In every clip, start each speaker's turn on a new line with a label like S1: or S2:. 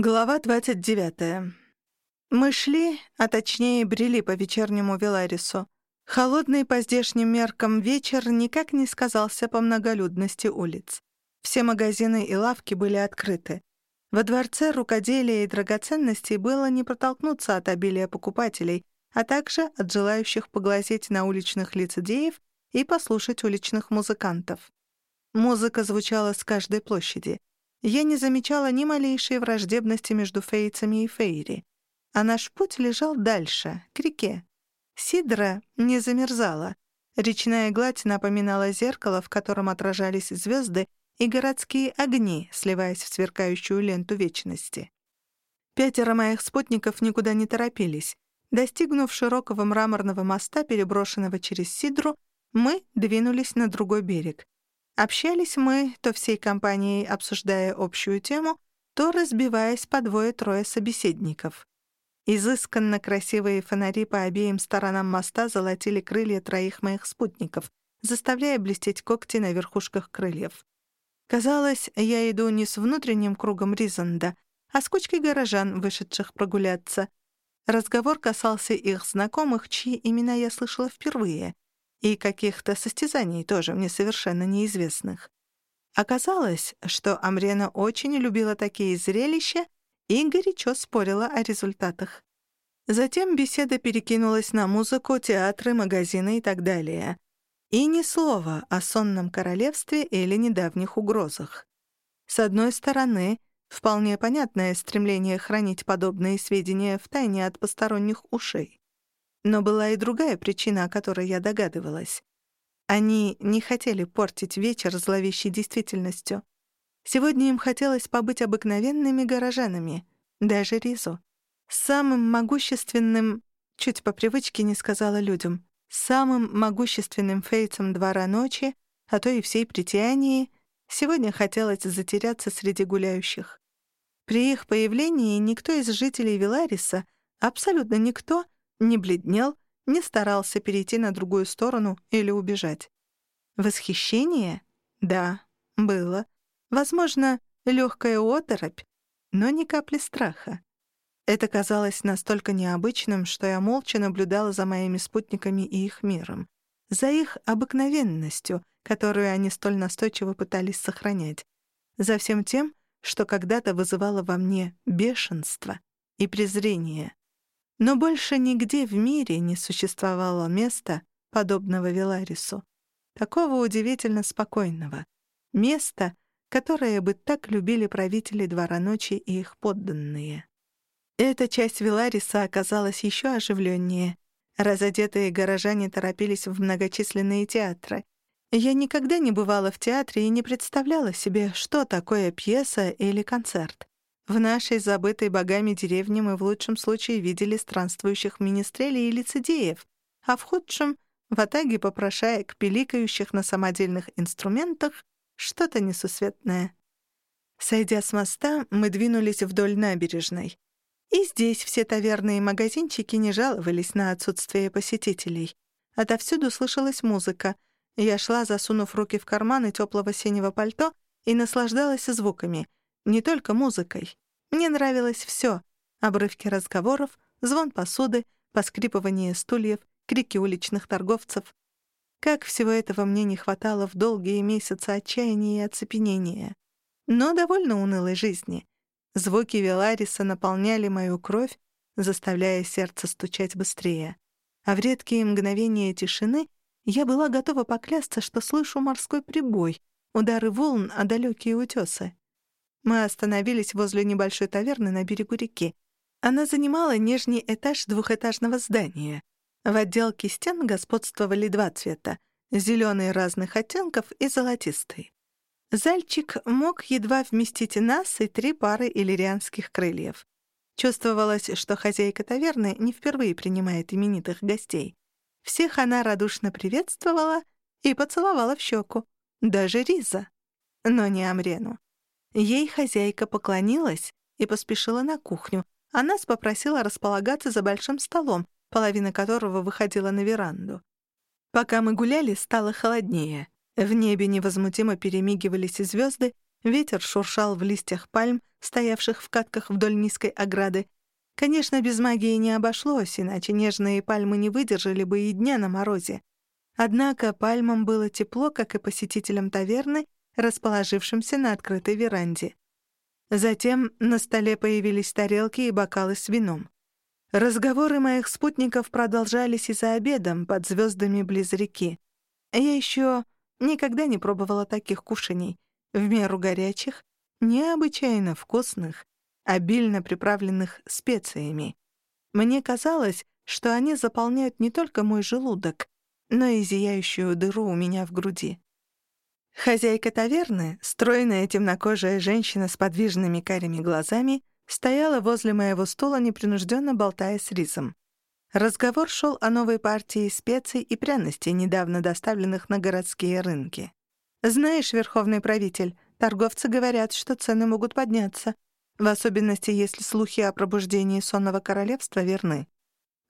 S1: Глава 29. Мы шли, а точнее брели по вечернему Веларису. Холодный по здешним меркам вечер никак не сказался по многолюдности улиц. Все магазины и лавки были открыты. Во дворце рукоделия и драгоценностей было не протолкнуться от обилия покупателей, а также от желающих поглазеть на уличных лицедеев и послушать уличных музыкантов. Музыка звучала с каждой площади — я не замечала ни малейшей враждебности между фейцами и фейри. А наш путь лежал дальше, к реке. Сидра не замерзала. Речная гладь напоминала зеркало, в котором отражались звезды и городские огни, сливаясь в сверкающую ленту вечности. Пятеро моих спутников никуда не торопились. Достигнув широкого мраморного моста, переброшенного через Сидру, мы двинулись на другой берег. Общались мы то всей компанией, обсуждая общую тему, то разбиваясь по двое-трое собеседников. Изысканно красивые фонари по обеим сторонам моста золотили крылья троих моих спутников, заставляя блестеть когти на верхушках крыльев. Казалось, я иду не с внутренним кругом Ризанда, а с кучкой горожан, вышедших прогуляться. Разговор касался их знакомых, чьи имена я слышала впервые — и каких-то состязаний тоже мне совершенно неизвестных. Оказалось, что Амрена очень любила такие зрелища и горячо спорила о результатах. Затем беседа перекинулась на музыку, театры, магазины и так далее. И ни слова о сонном королевстве или недавних угрозах. С одной стороны, вполне понятное стремление хранить подобные сведения в тайне от посторонних ушей. Но была и другая причина, о которой я догадывалась. Они не хотели портить вечер зловещей действительностью. Сегодня им хотелось побыть обыкновенными горожанами, даже Ризу. Самым могущественным, чуть по привычке не сказала людям, самым могущественным фейцем двора ночи, а то и всей притянии, сегодня хотелось затеряться среди гуляющих. При их появлении никто из жителей Вилариса, абсолютно никто — не бледнел, не старался перейти на другую сторону или убежать. Восхищение? Да, было. Возможно, легкая оторопь, но ни капли страха. Это казалось настолько необычным, что я молча наблюдала за моими спутниками и их миром, за их обыкновенностью, которую они столь настойчиво пытались сохранять, за всем тем, что когда-то вызывало во мне бешенство и презрение. Но больше нигде в мире не существовало места, подобного Веларису. Такого удивительно спокойного. Места, которое бы так любили правители Двора Ночи и их подданные. Эта часть Велариса оказалась еще оживленнее. Разодетые горожане торопились в многочисленные театры. Я никогда не бывала в театре и не представляла себе, что такое пьеса или концерт. В нашей забытой богами деревне мы в лучшем случае видели странствующих министрелей и лицедеев, а в худшем — в атаге попрошаек, пиликающих на самодельных инструментах, что-то несусветное. Сойдя с моста, мы двинулись вдоль набережной. И здесь все таверны и магазинчики не жаловались на отсутствие посетителей. Отовсюду слышалась музыка. Я шла, засунув руки в карманы теплого синего пальто, и наслаждалась звуками — не только музыкой. Мне нравилось все: Обрывки разговоров, звон посуды, поскрипывание стульев, крики уличных торговцев. Как всего этого мне не хватало в долгие месяцы отчаяния и оцепенения. Но довольно унылой жизни. Звуки Велариса наполняли мою кровь, заставляя сердце стучать быстрее. А в редкие мгновения тишины я была готова поклясться, что слышу морской прибой, удары волн о далекие утесы. Мы остановились возле небольшой таверны на берегу реки. Она занимала нижний этаж двухэтажного здания. В отделке стен господствовали два цвета — зеленый разных оттенков и золотистый. Зальчик мог едва вместить нас и три пары иллирианских крыльев. Чувствовалось, что хозяйка таверны не впервые принимает именитых гостей. Всех она радушно приветствовала и поцеловала в щеку. Даже Риза. Но не Амрену. Ей хозяйка поклонилась и поспешила на кухню, а нас попросила располагаться за большим столом, половина которого выходила на веранду. Пока мы гуляли, стало холоднее. В небе невозмутимо перемигивались звезды, Ветер шуршал в листьях пальм, стоявших в катках вдоль низкой ограды. Конечно, без магии не обошлось, иначе нежные пальмы не выдержали бы и дня на морозе. Однако пальмам было тепло, как и посетителям таверны, расположившимся на открытой веранде. Затем на столе появились тарелки и бокалы с вином. Разговоры моих спутников продолжались и за обедом под звездами близ реки. Я еще никогда не пробовала таких кушаний, в меру горячих, необычайно вкусных, обильно приправленных специями. Мне казалось, что они заполняют не только мой желудок, но и зияющую дыру у меня в груди. Хозяйка таверны, стройная темнокожая женщина с подвижными карими глазами, стояла возле моего стула, непринужденно болтая с рисом. Разговор шел о новой партии специй и пряностей, недавно доставленных на городские рынки. «Знаешь, верховный правитель, торговцы говорят, что цены могут подняться, в особенности, если слухи о пробуждении сонного королевства верны.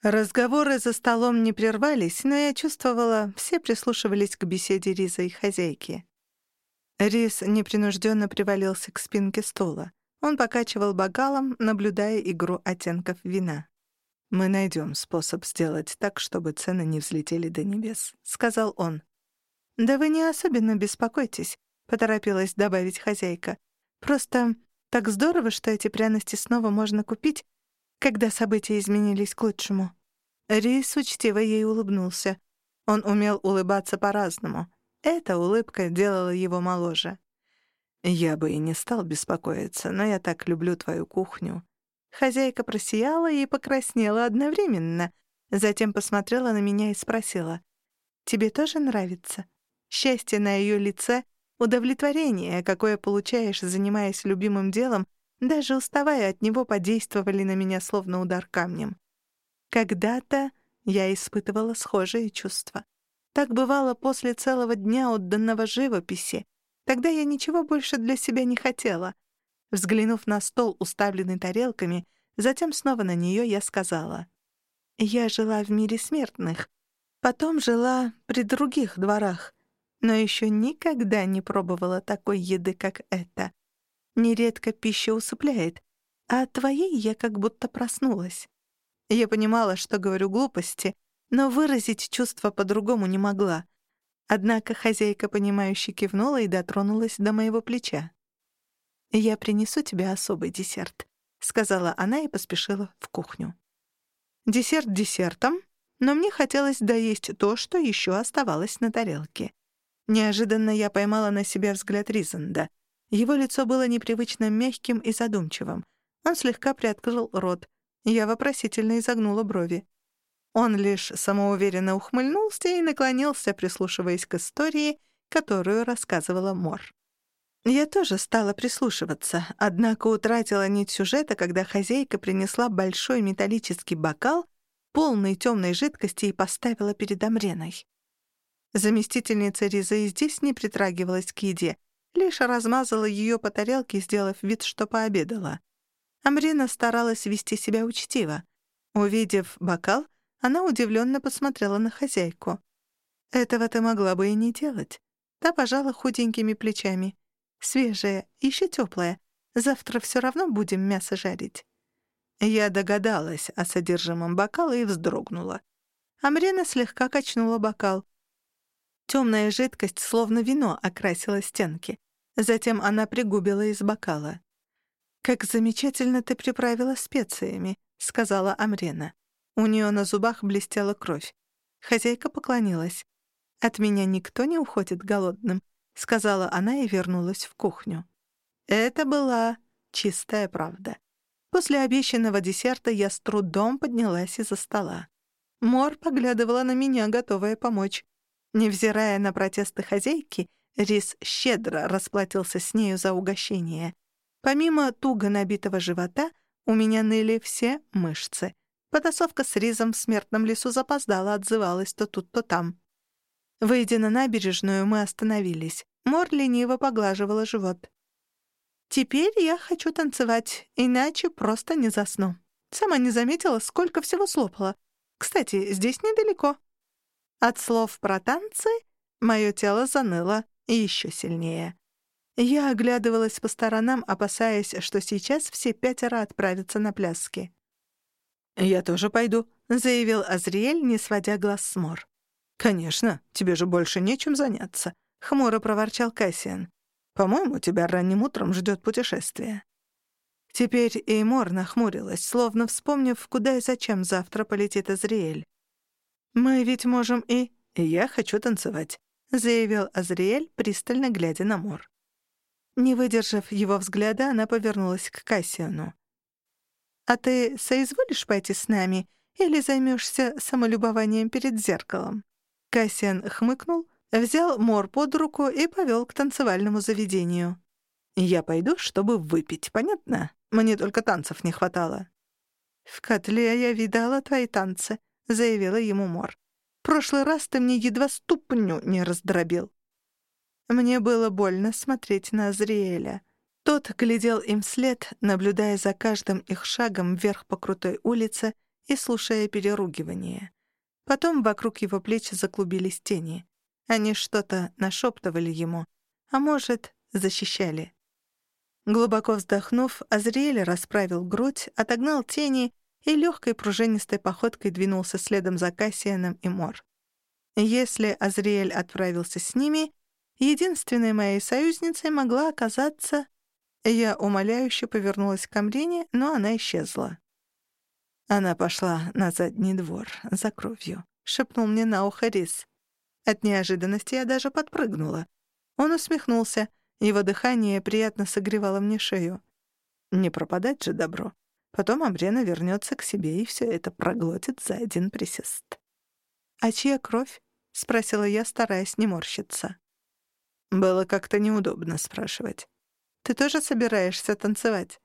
S1: Разговоры за столом не прервались, но я чувствовала, все прислушивались к беседе Риза и хозяйки. Рис непринужденно привалился к спинке стула. Он покачивал бокалом, наблюдая игру оттенков вина. «Мы найдем способ сделать так, чтобы цены не взлетели до небес», — сказал он. «Да вы не особенно беспокойтесь», — поторопилась добавить хозяйка. «Просто так здорово, что эти пряности снова можно купить, когда события изменились к лучшему». Рис учтиво ей улыбнулся. Он умел улыбаться по-разному. Эта улыбка делала его моложе. «Я бы и не стал беспокоиться, но я так люблю твою кухню». Хозяйка просияла и покраснела одновременно, затем посмотрела на меня и спросила. «Тебе тоже нравится?» Счастье на ее лице, удовлетворение, какое получаешь, занимаясь любимым делом, даже уставая от него, подействовали на меня словно удар камнем. Когда-то я испытывала схожие чувства. Так бывало после целого дня отданного живописи. Тогда я ничего больше для себя не хотела. Взглянув на стол, уставленный тарелками, затем снова на нее, я сказала. «Я жила в мире смертных. Потом жила при других дворах, но еще никогда не пробовала такой еды, как эта. Нередко пища усыпляет, а от твоей я как будто проснулась. Я понимала, что говорю глупости — но выразить чувства по-другому не могла. Однако хозяйка, понимающе кивнула и дотронулась до моего плеча. «Я принесу тебе особый десерт», — сказала она и поспешила в кухню. Десерт десертом, но мне хотелось доесть то, что еще оставалось на тарелке. Неожиданно я поймала на себя взгляд Ризанда. Его лицо было непривычно мягким и задумчивым. Он слегка приоткрыл рот. Я вопросительно изогнула брови. Он лишь самоуверенно ухмыльнулся и наклонился, прислушиваясь к истории, которую рассказывала Мор. Я тоже стала прислушиваться, однако утратила нить сюжета, когда хозяйка принесла большой металлический бокал, полный темной жидкости, и поставила перед Амреной. Заместительница Риза и здесь не притрагивалась к еде, лишь размазала ее по тарелке, сделав вид, что пообедала. Амрина старалась вести себя учтиво. Увидев бокал, она удивленно посмотрела на хозяйку. «Этого ты могла бы и не делать». Та пожала худенькими плечами. «Свежая, еще теплая. Завтра все равно будем мясо жарить». Я догадалась о содержимом бокала и вздрогнула. Амрина слегка качнула бокал. Темная жидкость, словно вино, окрасила стенки. Затем она пригубила из бокала. «Как замечательно ты приправила специями», — сказала Амрина. У нее на зубах блестела кровь. Хозяйка поклонилась. «От меня никто не уходит голодным», — сказала она и вернулась в кухню. Это была чистая правда. После обещанного десерта я с трудом поднялась из-за стола. Мор поглядывала на меня, готовая помочь. Невзирая на протесты хозяйки, Рис щедро расплатился с нею за угощение. Помимо туго набитого живота, у меня ныли все мышцы. Потасовка с Ризом в смертном лесу запоздала, отзывалась то тут, то там. Выйдя на набережную, мы остановились. Мор лениво поглаживала живот. «Теперь я хочу танцевать, иначе просто не засну. Сама не заметила, сколько всего слопала. Кстати, здесь недалеко». От слов про танцы мое тело заныло еще сильнее. Я оглядывалась по сторонам, опасаясь, что сейчас все пятеро отправятся на пляски.
S2: «Я тоже пойду», —
S1: заявил Азриэль, не сводя глаз с Мор.
S2: «Конечно, тебе же больше нечем заняться», — хмуро проворчал Кассиан. «По-моему, тебя ранним утром ждет путешествие».
S1: Теперь Эймор нахмурилась, словно вспомнив, куда и зачем завтра полетит Азриэль. «Мы ведь можем и...»
S2: «Я хочу танцевать», — заявил Азриэль, пристально глядя на Мор.
S1: Не выдержав его взгляда, она повернулась к Кассиану. «А ты соизволишь пойти с нами или займешься самолюбованием перед зеркалом?» Кассиан хмыкнул, взял Мор под руку и повел к танцевальному заведению.
S2: «Я пойду, чтобы выпить, понятно? Мне только танцев не хватало».
S1: «В котле я видала твои танцы», — заявила ему Мор. «Прошлый раз ты мне едва ступню не раздробил». Мне было больно смотреть на Азриэля. Тот глядел им вслед, наблюдая за каждым их шагом вверх по крутой улице и слушая переругивание. Потом вокруг его плеч заклубились тени. Они что-то нашептывали ему, а может, защищали. Глубоко вздохнув, Азриэль расправил грудь, отогнал тени и легкой пружинистой походкой двинулся следом за Кассианом и Мор. Если Азриэль отправился с ними, Единственной моей союзницей могла оказаться... Я умоляюще повернулась к Камрине, но она исчезла.
S2: Она пошла на задний двор за кровью, — шепнул мне на ухо Рис.
S1: От неожиданности я даже подпрыгнула. Он усмехнулся, его дыхание приятно согревало мне шею.
S2: Не пропадать же добро. Потом Амрена вернется к себе и все это проглотит за один присест.
S1: «А чья кровь?» — спросила я, стараясь не морщиться.
S2: Было как-то неудобно спрашивать.
S1: «Ты тоже собираешься танцевать?»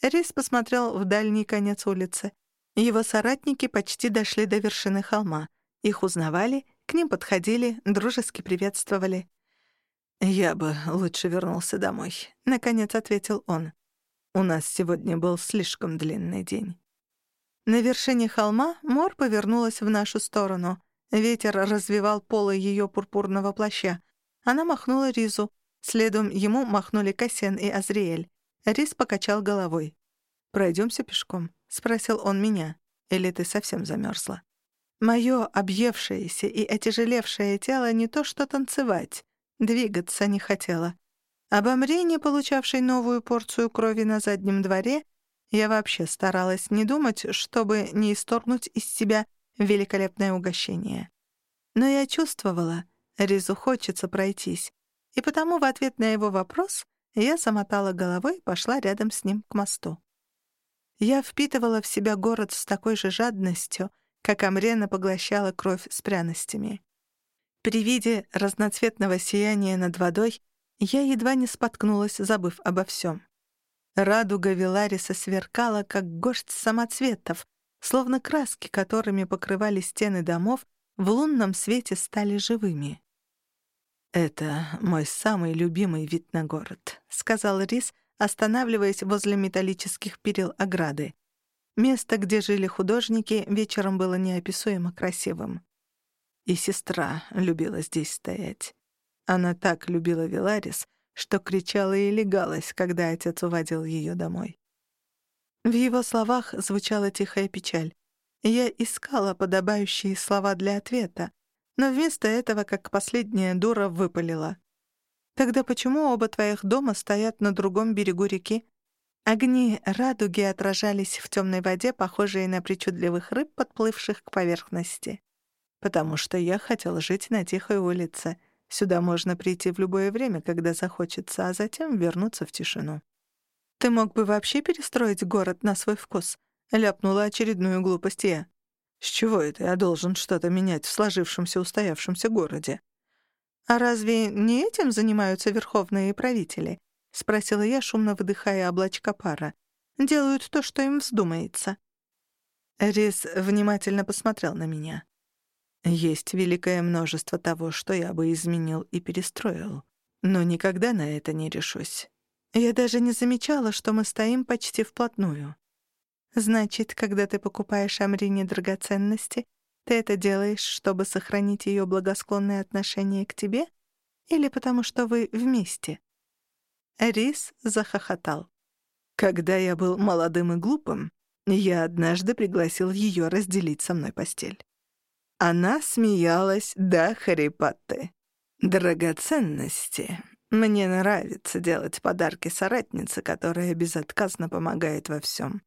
S1: Рис посмотрел в дальний конец улицы. Его соратники почти дошли до вершины холма. Их узнавали, к ним подходили, дружески приветствовали.
S2: «Я бы лучше вернулся домой», — наконец ответил он. «У нас сегодня был слишком длинный день».
S1: На вершине холма Мор повернулась в нашу сторону. Ветер развивал полы ее пурпурного плаща. Она махнула Ризу. Следом ему махнули Кассен и Азриэль. Риз покачал головой. «Пройдемся пешком?» — спросил он меня. «Или ты совсем замерзла?» Моё объевшееся и отяжелевшее тело не то что танцевать, двигаться не хотело. Об Амрине, получавшей новую порцию крови на заднем дворе, я вообще старалась не думать, чтобы не исторгнуть из себя великолепное угощение. Но я чувствовала — Ризу хочется пройтись, и потому в ответ на его вопрос я замотала головой и пошла рядом с ним к мосту. Я впитывала в себя город с такой же жадностью, как Амрена поглощала кровь с пряностями. При виде разноцветного сияния над водой я едва не споткнулась, забыв обо всем. Радуга Вилариса сверкала, как горсть самоцветов, словно краски, которыми покрывали стены домов, в лунном свете стали живыми.
S2: «Это мой самый любимый вид на город», — сказал Рис, останавливаясь возле металлических перил ограды. Место, где жили художники, вечером было неописуемо красивым. И сестра любила здесь стоять. Она так любила Виларис, что кричала и легалась, когда отец уводил ее домой.
S1: В его словах звучала тихая печаль. Я искала подобающие слова для ответа, но вместо этого, как последняя дура, выпалила. «Тогда почему оба твоих дома стоят на другом берегу реки?» Огни радуги отражались в темной воде, похожие на причудливых рыб, подплывших к поверхности.
S2: «Потому что я хотел жить на тихой улице. Сюда можно прийти в любое время, когда захочется, а затем вернуться в тишину».
S1: «Ты мог бы вообще перестроить город на свой вкус?» — ляпнула очередную глупость я.
S2: С чего это я должен что-то менять в сложившемся устоявшемся городе?
S1: А разве не этим занимаются верховные правители? спросила я, шумно выдыхая облачко пара. Делают то, что им вздумается.
S2: Рис внимательно посмотрел на меня. Есть великое множество того, что я бы изменил и перестроил, но никогда на это не решусь.
S1: Я даже не замечала, что мы стоим почти вплотную. Значит, когда ты покупаешь Амрине драгоценности, ты это делаешь, чтобы сохранить ее благосклонное отношение к тебе или потому что вы вместе? Рис захохотал.
S2: Когда я был молодым и глупым, я однажды пригласил ее разделить со мной постель. Она смеялась до хрипоты. «Драгоценности. Мне нравится делать подарки соратнице, которая безотказно помогает во всем.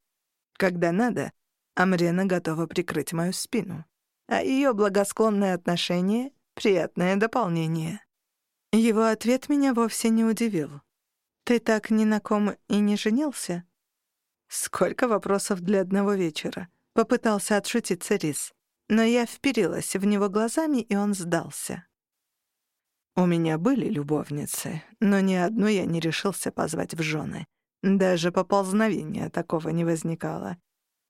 S2: Когда надо, Амрена готова прикрыть мою спину. А ее благосклонное отношение — приятное дополнение».
S1: Его ответ меня вовсе не удивил. «Ты так ни на ком и не женился?»
S2: Сколько вопросов для одного вечера. Попытался отшутиться Рис. Но я вперилась в него глазами, и он сдался. У меня были любовницы, но ни одну я не решился позвать в жены. Даже поползновения такого не возникало.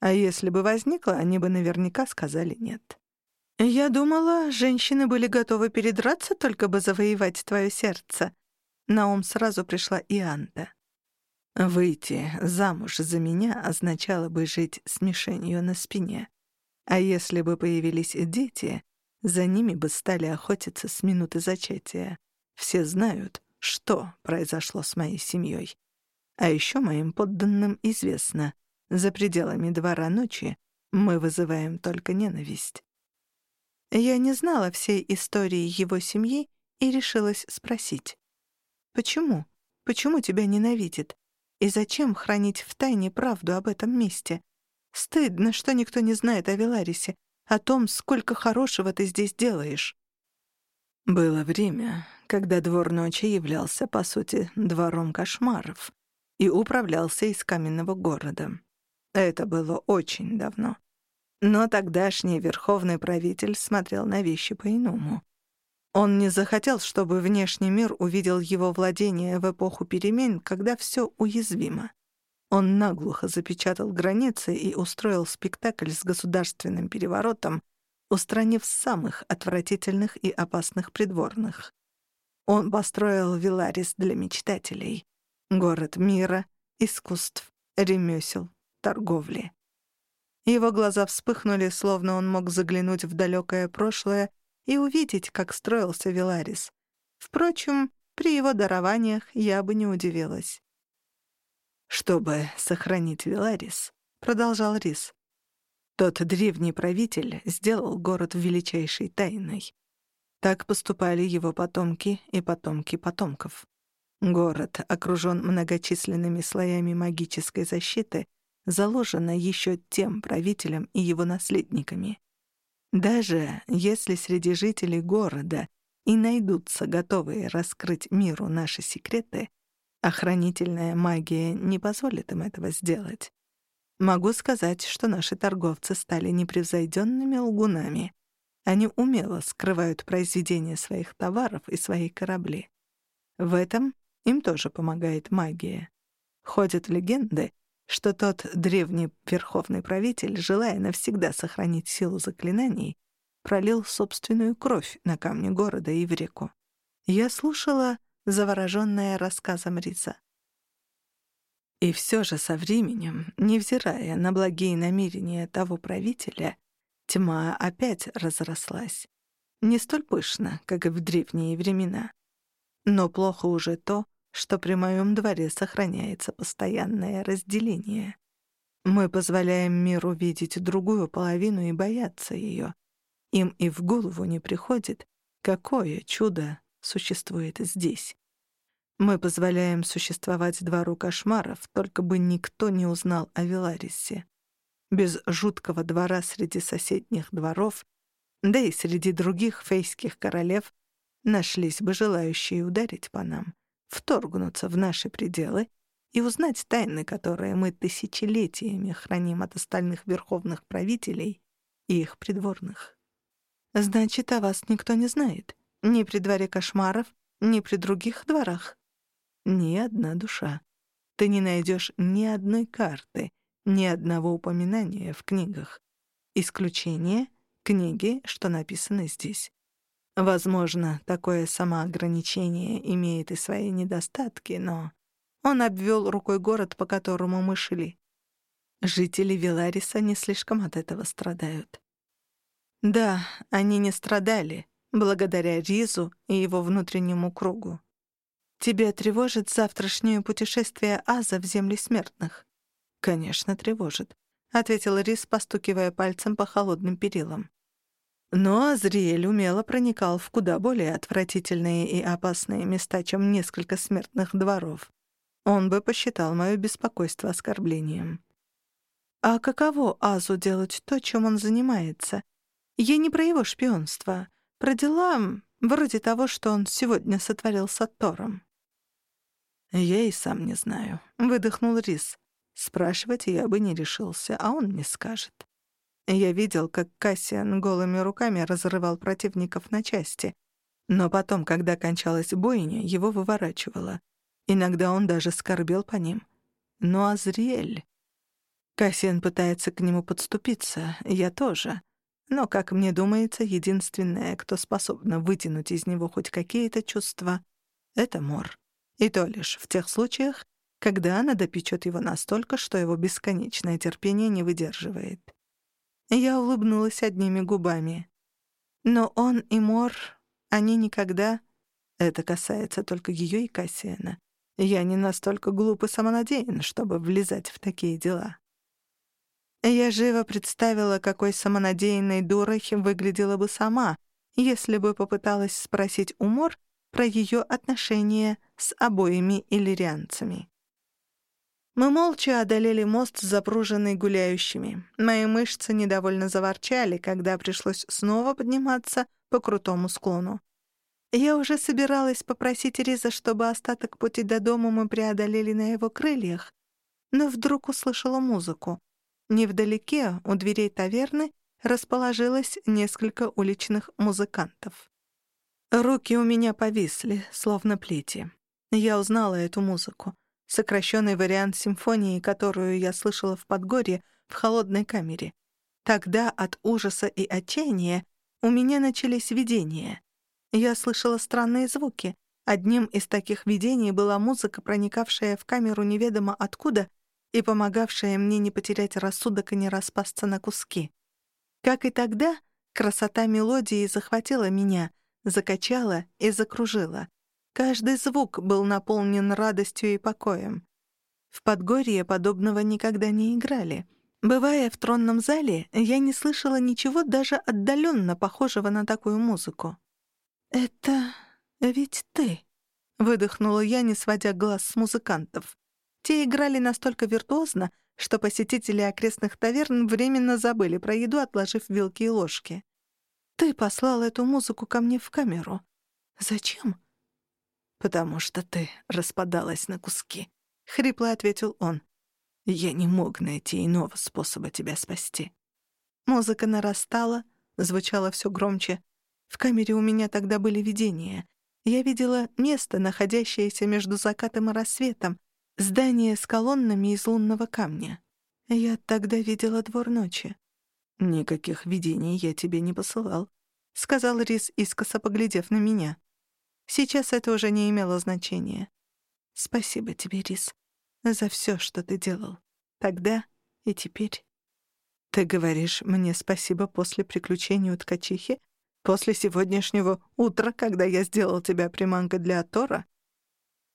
S2: А если бы возникло, они бы наверняка сказали нет.
S1: «Я думала, женщины были готовы передраться, только бы завоевать твое сердце». На ум сразу пришла и Анта.
S2: Выйти замуж за меня означало бы жить с мишенью на спине. А если бы появились дети, за ними бы стали охотиться с минуты зачатия. Все знают, что произошло с моей семьей. А еще моим подданным известно, за пределами двора ночи мы вызываем только ненависть.
S1: Я не знала всей истории его семьи и решилась спросить. «Почему? Почему тебя ненавидит? И зачем хранить в тайне правду об этом месте? Стыдно, что никто не знает о Веларисе, о том, сколько хорошего ты здесь делаешь.
S2: Было время, когда двор ночи являлся, по сути, двором кошмаров и управлялся из каменного города. Это было очень давно. Но тогдашний верховный правитель смотрел на вещи по-иному. Он не захотел, чтобы внешний мир увидел его владение в эпоху перемен, когда все уязвимо. Он наглухо запечатал границы и устроил спектакль с государственным переворотом, устранив самых отвратительных и опасных придворных. Он построил Виларис для мечтателей, город мира, искусств, ремесел, торговли.
S1: Его глаза вспыхнули, словно он мог заглянуть в далекое прошлое и увидеть, как строился Виларис. Впрочем, при его дарованиях я бы не удивилась.
S2: «Чтобы сохранить Виларис», — продолжал Рис, «тот древний правитель сделал город величайшей тайной. Так поступали его потомки и потомки потомков. Город окружен многочисленными слоями магической защиты, заложено еще тем правителем и его наследниками. Даже если среди жителей города и найдутся готовые раскрыть миру наши секреты, охранительная магия не позволит им этого сделать. Могу сказать, что наши торговцы стали непревзойденными лгунами. Они умело скрывают произведения своих товаров и свои корабли. В этом им тоже помогает магия. Ходят легенды, что тот древний верховный правитель, желая навсегда сохранить силу заклинаний, пролил собственную кровь на камни города и в реку. Я слушала, заворожённая рассказом Риса. И все же со временем, невзирая на благие намерения того правителя, тьма опять разрослась. Не столь пышно, как и в древние времена. Но плохо уже то, что при моем дворе сохраняется постоянное разделение. Мы позволяем миру видеть другую половину и бояться ее. Им и в голову не приходит, какое чудо существует здесь. Мы позволяем существовать двору кошмаров, только бы никто не узнал о Веларисе. Без жуткого двора среди соседних дворов, да и среди других фейских королев, нашлись бы желающие ударить по нам вторгнуться в наши пределы и узнать тайны, которые мы тысячелетиями храним от остальных верховных правителей и их придворных.
S1: Значит, о вас никто не знает? Ни при дворе кошмаров, ни при других дворах?
S2: Ни одна душа. Ты не найдешь ни одной карты, ни одного упоминания в книгах. Исключение — книги, что написаны здесь. Возможно, такое самоограничение имеет и свои недостатки, но... Он обвел рукой город, по которому мы шли. Жители Велариса не слишком от этого страдают.
S1: Да, они не страдали, благодаря Ризу и его внутреннему кругу. «Тебя тревожит завтрашнее путешествие Аза в земли смертных?»
S2: «Конечно, тревожит», — ответил Рис, постукивая пальцем по холодным перилам. Но Азриэль умело проникал в куда более отвратительные и опасные места, чем несколько смертных дворов. Он бы посчитал мое беспокойство оскорблением.
S1: А каково Азу делать то, чем он занимается? Я не про его шпионство, про дела вроде того, что он сегодня сотворил с Аттором.
S2: «Я и сам не знаю», — выдохнул Рис. Спрашивать я бы не решился, а он не скажет. Я видел, как Кассиан голыми руками разрывал противников на части. Но потом, когда кончалась бойня, его выворачивало. Иногда он даже скорбел по ним. Но Азриэль... Кассиан пытается к нему подступиться, я тоже. Но, как мне думается, единственное, кто способна вытянуть из него хоть какие-то чувства, — это Мор. И то лишь в тех случаях, когда она допечет его настолько, что его бесконечное терпение не выдерживает. Я улыбнулась одними губами. Но он и Мор, они никогда... Это касается только ее и Кассиана. Я не настолько глуп и самонадеян, чтобы влезать в такие дела. Я живо представила, какой самонадеянной дурой выглядела бы сама, если бы попыталась спросить у Мор про ее отношения с обоими иллирианцами. Мы молча одолели мост, запруженный гуляющими. Мои мышцы недовольно заворчали, когда пришлось снова подниматься по крутому склону. Я уже собиралась попросить Риза, чтобы остаток пути до дома мы преодолели на его крыльях, но вдруг услышала музыку. Невдалеке, у дверей таверны, расположилось несколько уличных музыкантов. Руки у меня повисли, словно плети. Я узнала эту музыку. Сокращенный вариант симфонии, которую я слышала в Подгорье в холодной камере. Тогда от ужаса и отчаяния у меня начались видения. Я слышала странные звуки. Одним из таких видений была музыка, проникавшая в камеру неведомо откуда и помогавшая мне не потерять рассудок и не распасться на куски. Как и тогда, красота мелодии захватила меня, закачала и закружила. Каждый звук был наполнен радостью и покоем. В Подгорье подобного никогда не играли. Бывая в тронном зале, я не слышала ничего даже отдаленно похожего на такую музыку. «Это ведь ты», — выдохнула я, не сводя глаз с музыкантов. Те играли настолько виртуозно, что посетители окрестных таверн временно забыли про еду, отложив вилки и ложки. «Ты послал эту музыку ко мне в камеру. Зачем?» «Потому что ты распадалась на куски», — хрипло ответил он. «Я не мог найти иного способа тебя спасти».
S1: Музыка нарастала, звучала все громче. В камере у меня тогда были видения. Я видела место, находящееся между закатом и рассветом, здание с колоннами из лунного камня. Я тогда видела двор ночи.
S2: «Никаких видений я тебе не посылал», — сказал Рис, искоса поглядев на меня.
S1: Сейчас это уже не имело значения. Спасибо тебе, Рис, за все, что ты делал. Тогда и теперь.
S2: Ты говоришь мне спасибо после приключения у ткачихи? После сегодняшнего утра, когда я сделал тебя приманкой для Тора?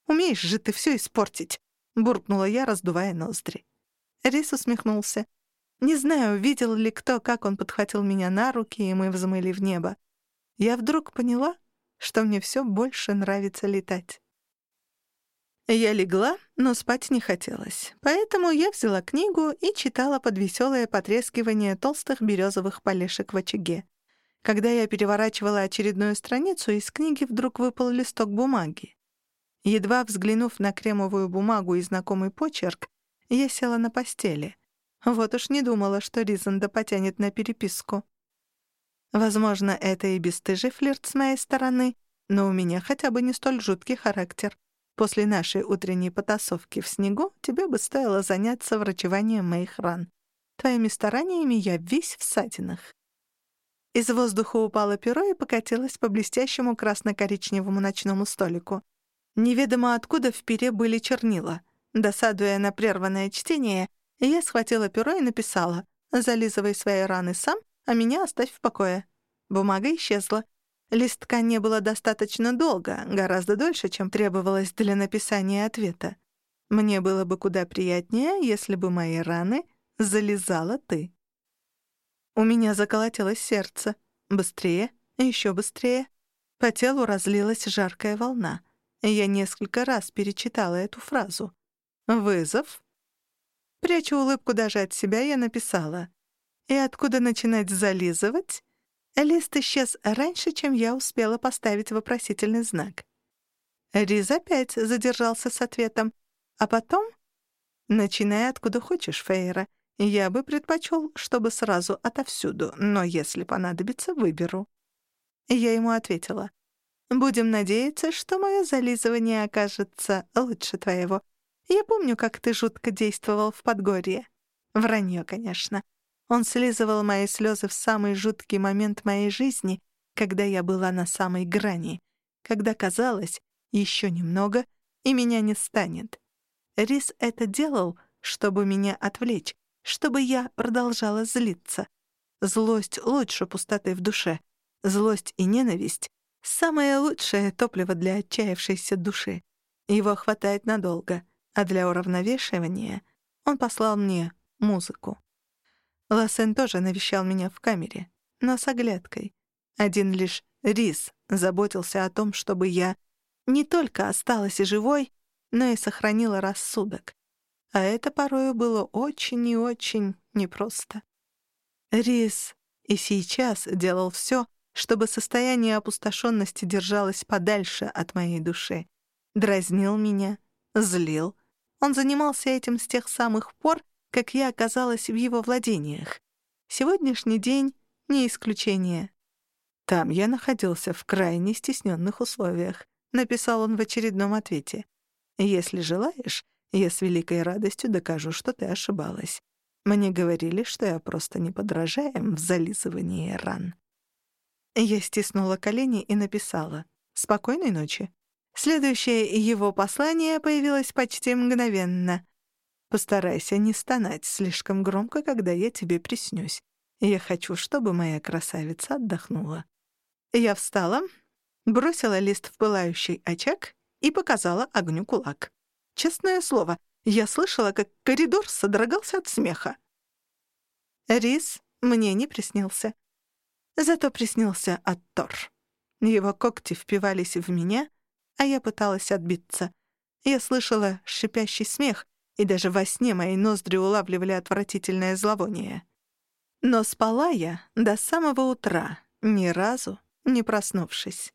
S1: Умеешь же ты все испортить, буркнула я, раздувая ноздри. Рис усмехнулся. Не знаю, видел ли кто, как он подхватил меня на руки, и мы взмыли в небо. Я вдруг поняла, что мне все больше нравится летать. Я легла, но спать не хотелось, поэтому я взяла книгу и читала под веселое потрескивание толстых березовых полешек в очаге. Когда я переворачивала очередную страницу, из книги вдруг выпал листок бумаги. Едва взглянув на кремовую бумагу и знакомый почерк, я села на постели. Вот уж не думала, что Ризанда потянет на переписку. Возможно, это и бесстыжий флирт с моей стороны, но у меня хотя бы не столь жуткий характер. После нашей утренней потасовки в снегу тебе бы стоило заняться врачеванием моих ран. Твоими стараниями я весь в ссадинах. Из воздуха упало перо и покатилось по блестящему красно-коричневому ночному столику. Неведомо откуда в пере были чернила. Досадуя на прерванное чтение, я схватила перо и написала «Зализывай свои раны сам, а меня оставь в покое». Бумага исчезла. Листка не было достаточно долго, гораздо дольше, чем требовалось для написания ответа. Мне было бы куда приятнее, если бы мои раны залезала ты. У меня заколотилось сердце. Быстрее, еще быстрее. По телу разлилась жаркая волна. Я несколько раз перечитала эту фразу. «Вызов?» Прячу улыбку даже от себя, я написала. «И откуда начинать зализывать?» Лист исчез раньше, чем я успела поставить вопросительный знак. Риз опять задержался с ответом. А потом... «Начинай откуда хочешь, Фейра. Я бы предпочел, чтобы сразу отовсюду, но если понадобится, выберу». Я ему ответила. «Будем надеяться, что мое зализывание окажется лучше твоего. Я помню, как ты жутко действовал в Подгорье. Вранье, конечно. Он слизывал мои слезы в самый жуткий момент моей жизни, когда я была на самой грани, когда казалось, еще немного, и меня не станет. Рис это делал, чтобы меня отвлечь, чтобы я продолжала злиться. Злость лучше пустоты в душе. Злость и ненависть — самое лучшее топливо для отчаявшейся души. Его хватает надолго, а для уравновешивания он послал мне музыку. Лассен тоже навещал меня в камере, но с оглядкой. Один лишь Рис заботился о том, чтобы я не только осталась и живой, но и сохранила рассудок. А это порою было очень и очень непросто. Рис и сейчас делал все, чтобы состояние опустошенности держалось подальше от моей души. Дразнил меня, злил. Он занимался этим с тех самых пор, как я оказалась в его владениях. Сегодняшний день — не исключение. Там я находился в крайне стесненных условиях, написал он в очередном ответе. Если желаешь, я с великой радостью докажу, что ты ошибалась. Мне говорили, что я просто не подражаем в зализывании ран. Я стиснула колени и написала «Спокойной ночи». Следующее его послание появилось почти мгновенно. «Постарайся не стонать слишком громко, когда я тебе приснюсь. Я хочу, чтобы моя красавица отдохнула». Я встала, бросила лист в пылающий очаг и показала огню кулак. Честное слово, я слышала, как коридор содрогался от смеха. Рис мне не приснился. Зато приснился Аттор. Его когти впивались в меня, а я пыталась отбиться. Я слышала шипящий смех, и даже во сне мои ноздри улавливали отвратительное зловоние. Но спала я до самого утра, ни разу не проснувшись.